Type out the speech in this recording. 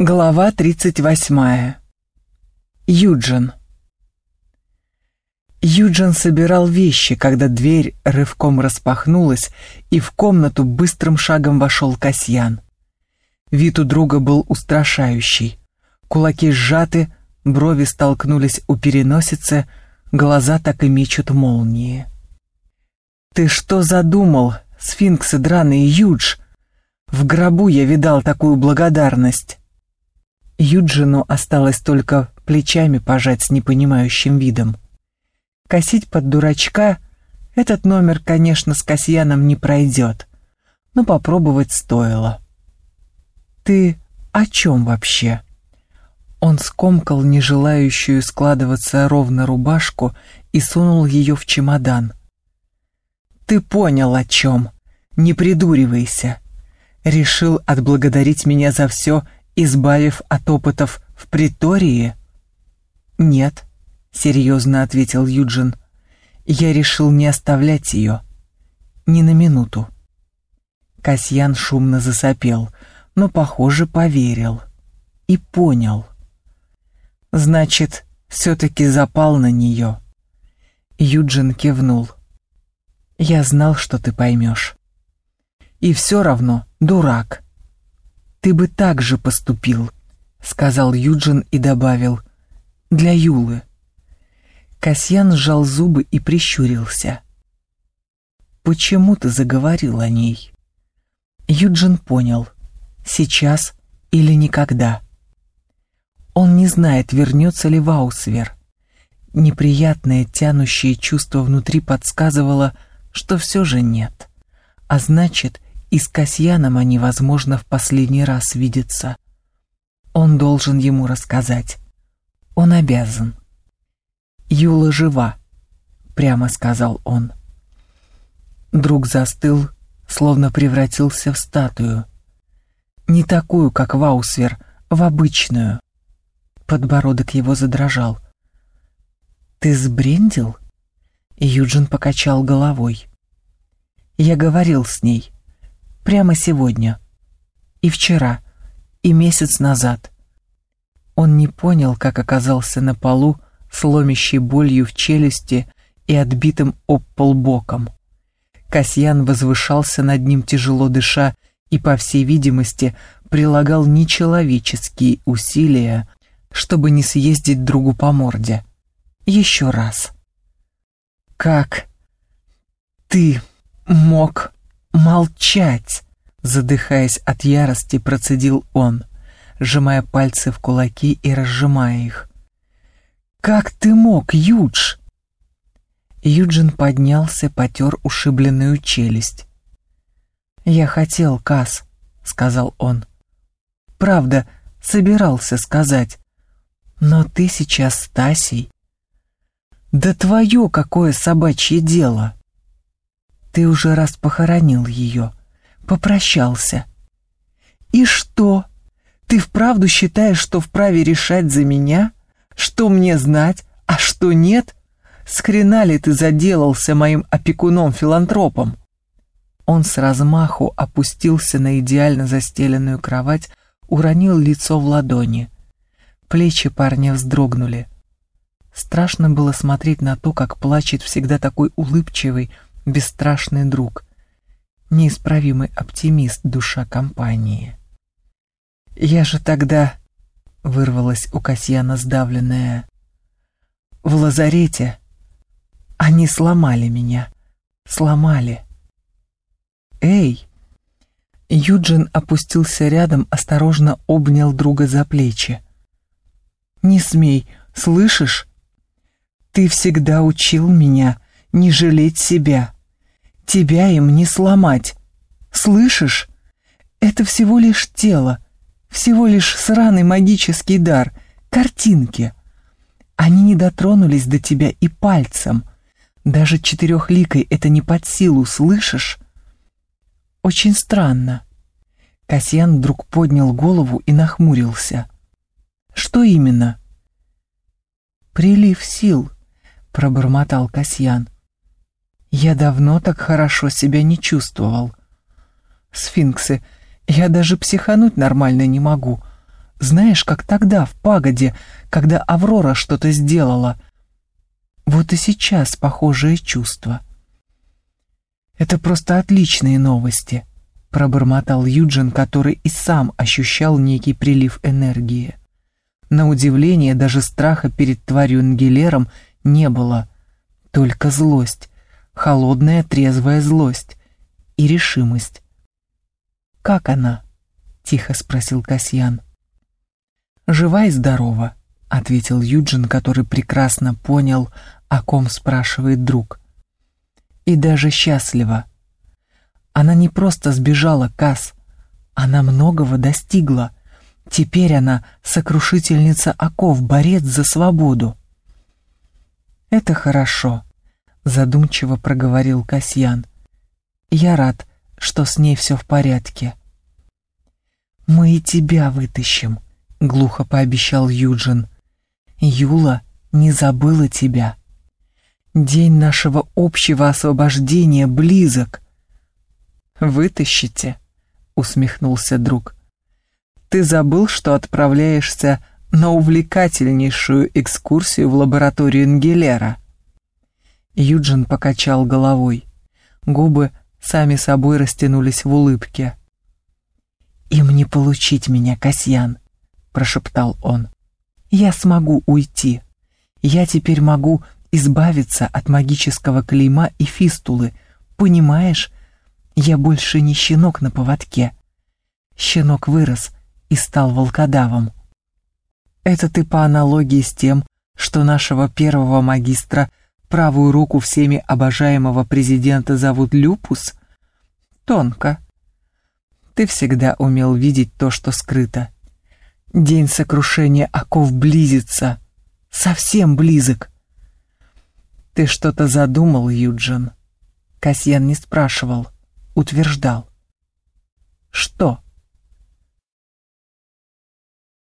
Глава 38. Юджин. Юджин собирал вещи, когда дверь рывком распахнулась, и в комнату быстрым шагом вошел Касьян. Вид у друга был устрашающий. Кулаки сжаты, брови столкнулись у переносицы, глаза так и мечут молнии. «Ты что задумал, сфинксы драные, Юдж? В гробу я видал такую благодарность». Юджину осталось только плечами пожать с непонимающим видом. Косить под дурачка этот номер, конечно, с Касьяном не пройдет, но попробовать стоило. «Ты о чем вообще?» Он скомкал нежелающую складываться ровно рубашку и сунул ее в чемодан. «Ты понял, о чем. Не придуривайся. Решил отблагодарить меня за все избавив от опытов в притории? Нет, серьезно ответил Юджин. Я решил не оставлять ее. Ни на минуту. Касьян шумно засопел, но, похоже, поверил. И понял. Значит, все-таки запал на нее. Юджин кивнул. Я знал, что ты поймешь. И все равно дурак ты бы так же поступил», — сказал Юджин и добавил. «Для Юлы». Касьян сжал зубы и прищурился. «Почему ты заговорил о ней?» Юджин понял. Сейчас или никогда. Он не знает, вернется ли Ваусвер. Неприятное тянущее чувство внутри подсказывало, что все же нет. А значит, и с Касьяном они, возможно, в последний раз видятся. Он должен ему рассказать. Он обязан. «Юла жива», — прямо сказал он. Друг застыл, словно превратился в статую. Не такую, как Ваусвер, в обычную. Подбородок его задрожал. «Ты сбрендил?» Юджин покачал головой. «Я говорил с ней прямо сегодня. И вчера, и месяц назад. Он не понял, как оказался на полу, сломящей болью в челюсти и отбитым об пол боком. Касьян возвышался над ним тяжело дыша и, по всей видимости, прилагал нечеловеческие усилия, чтобы не съездить другу по морде. Еще раз. «Как ты мог молчать!» Задыхаясь от ярости, процедил он, сжимая пальцы в кулаки и разжимая их. «Как ты мог, Юдж?» Юджин поднялся, потер ушибленную челюсть. «Я хотел, Кас», — сказал он. «Правда, собирался сказать. Но ты сейчас с Тасей». «Да твое какое собачье дело!» Ты уже раз похоронил ее, попрощался. И что? Ты вправду считаешь, что вправе решать за меня? Что мне знать, а что нет? С хрена ли ты заделался моим опекуном-филантропом? Он с размаху опустился на идеально застеленную кровать, уронил лицо в ладони. Плечи парня вздрогнули. Страшно было смотреть на то, как плачет всегда такой улыбчивый, бесстрашный друг, неисправимый оптимист душа компании. «Я же тогда...» — вырвалась у Касьяна сдавленная. «В лазарете они сломали меня, сломали». «Эй!» Юджин опустился рядом, осторожно обнял друга за плечи. «Не смей, слышишь? Ты всегда учил меня не жалеть себя. Тебя им не сломать. Слышишь? Это всего лишь тело, всего лишь сраный магический дар, картинки. Они не дотронулись до тебя и пальцем. Даже четырехликой это не под силу, слышишь? Очень странно. Касьян вдруг поднял голову и нахмурился. Что именно? Прилив сил, пробормотал Касьян. Я давно так хорошо себя не чувствовал. Сфинксы, я даже психануть нормально не могу. Знаешь, как тогда, в пагоде, когда Аврора что-то сделала. Вот и сейчас похожее чувство. Это просто отличные новости, пробормотал Юджин, который и сам ощущал некий прилив энергии. На удивление, даже страха перед тварью Ангелером не было, только злость, холодная трезвая злость и решимость. «Как она?» — тихо спросил Касьян. «Жива и здорова», — ответил Юджин, который прекрасно понял, о ком спрашивает друг. «И даже счастлива. Она не просто сбежала, Кас, она многого достигла. Теперь она сокрушительница оков, борец за свободу». «Это хорошо», — задумчиво проговорил Касьян. «Я рад, что с ней все в порядке». «Мы и тебя вытащим», — глухо пообещал Юджин. «Юла не забыла тебя. День нашего общего освобождения близок». «Вытащите», — усмехнулся друг. «Ты забыл, что отправляешься на увлекательнейшую экскурсию в лабораторию Энгелера?» Юджин покачал головой. Губы сами собой растянулись в улыбке. «Им не получить меня, Касьян прошептал он. «Я смогу уйти. Я теперь могу избавиться от магического клейма и фистулы. Понимаешь? Я больше не щенок на поводке. Щенок вырос и стал волкодавом. Это ты по аналогии с тем, что нашего первого магистра, правую руку всеми обожаемого президента зовут Люпус? Тонко. Ты всегда умел видеть то, что скрыто, День сокрушения оков близится. Совсем близок. Ты что-то задумал, Юджин? Касьян не спрашивал, утверждал. Что?